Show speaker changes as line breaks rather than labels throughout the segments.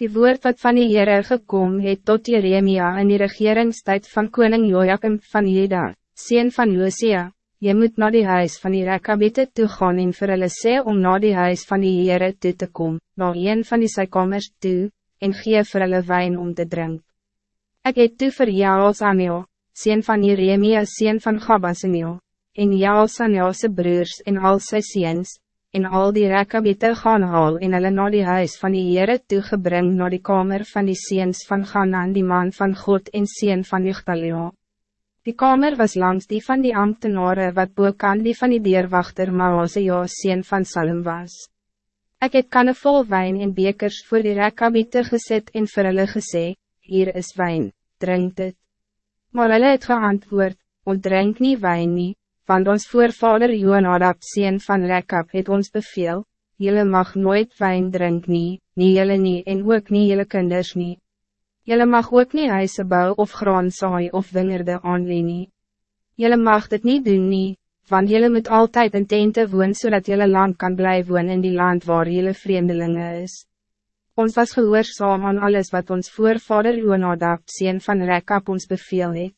Die woord wat van die Heere gekom het tot Jeremia in die regeringstijd van koning Joachim van Juda, sien van Josia, je moet naar die huis van die Rekabite toe gaan en vir hulle sê om naar die huis van die Heere toe te komen, naar een van die sykamers toe, en gee vir hulle wijn om te drinken. Ik het toe vir Jaalsanio, sien van Jeremia sien van Gabasanio, en Jaalsanio'se broers en al sy seens, en al die rekabite gaan haal en hulle na die huis van die Heere toegebring na die kamer van die seens van Ganan die man van God en seen van Juchtalia. Die kamer was langs die van die ambtenaren wat boekant die van die deurwachter Maasea seen van Salem was. Ik het kanne vol wijn en bekers voor die rekabite gezet en vir hulle gesê, hier is wijn, drink dit. Maar hulle het geantwoord, ontdrink nie wijn nie, want ons voorvader Joonadab sien van Rekab het ons beveel, Jelle mag nooit wijn drink nie, nie jylle nie en ook nie jylle kinders nie. Jelle mag ook nie huise bou of graan saai of wingerde aanleen nie. Jelle mag dit niet doen nie, want jelle moet altijd in tente woon zodat jelle land kan blijven woon in die land waar jelle vreemdelingen is. Ons was gehoorzaam aan alles wat ons voorvader Joonadab sien van Rekab ons beveel het.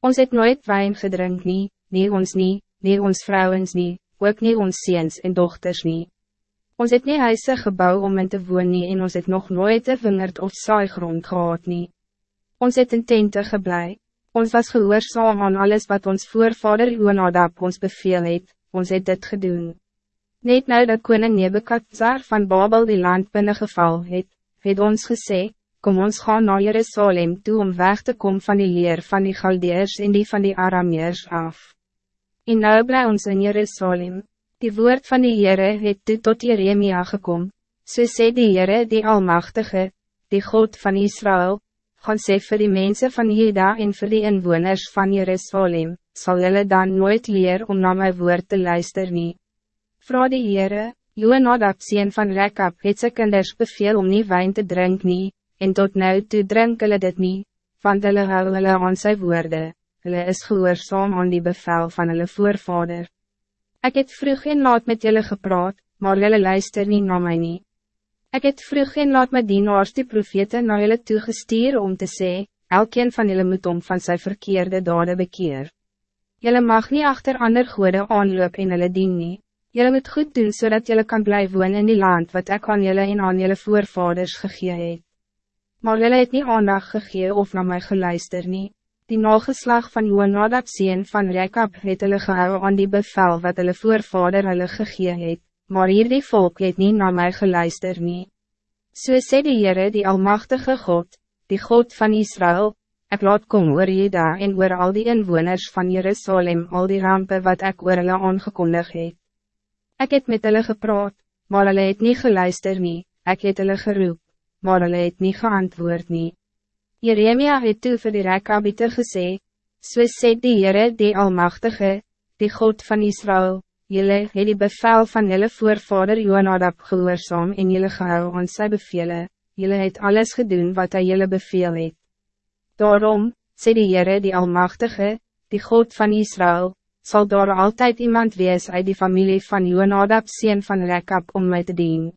Ons het nooit wijn gedrink nie, nie ons nie, nie ons vrouwens nie, ook nie ons seens en dochters nie. Ons het nie huise gebouw om in te woon nie en ons het nog nooit een vingerd of saaigrond gehad nie. Ons het in tente geblei, ons was gehoorzaam aan alles wat ons voorvader Joonadab ons beveel het, ons het dit gedoen. Net nou dat koning Nebekadzar van Babel die land binnengeval het, het ons gesê, kom ons gaan naar Jerusalem toe om weg te komen van die leer van die Galdeers en die van die Arameers af. En nou bly ons in Jerusalem. Die woord van die Heere het toe tot Jeremia gekom. So sê die Heere die Almachtige, die God van Israël, gaan sê vir die mensen van Juda en vir die inwoners van Jerusalem, zal jullie dan nooit leer om naar mijn woord te luisteren nie. Vra die Heere, Joonadab sien van Rekab het sy kinders beveel om nie wijn te drinken nie, en tot nou toe drink hulle dit nie, want hulle hou hulle aan sy woorde hulle is gehoorzaam aan die bevel van hulle voorvader. Ik het vroeg en laat met jullie gepraat, maar jullie luister niet naar mij niet. Ik het vroeg en laat met dienaars die profete naar jullie toegestuur om te zeggen, elkeen van jullie moet om van zijn verkeerde daden bekeer. Jullie mag niet achter ander goede aanloop en jullie dien nie. Jullie moet goed doen zodat jullie kan blijven wonen in die land wat ik aan jullie en aan jullie voorvaders gegee het. Maar jullie het niet aandacht gegee of naar mij geluister niet. Die nageslag van Joonadab sien van Rekab het hulle gehou aan die bevel wat hulle voorvader hulle gegee het, maar hier die volk het nie na my geluister nie. So sê die Heere die Almachtige God, die God van Israël, ik laat kom oor Jeda en oor al die inwoners van Jerusalem al die rampen wat ik oor hulle aangekondig het. Ek het met hulle gepraat, maar hulle het nie geluister nie, ek het hulle geroep, maar hulle het nie geantwoord nie. Jeremia het toe vir die rekabite gesê, so sê die Heere die Almachtige, die God van Israël, Jylle het die bevel van jylle voorvader Joonadab gehoorzaam en jylle gehou aan sy bevele, jylle het alles gedoen wat hy jylle beveel het. Daarom, sê die Heere die Almachtige, die God van Israël, zal daar altijd iemand wees uit die familie van Joonadab sien van Rekab om mij te dienen.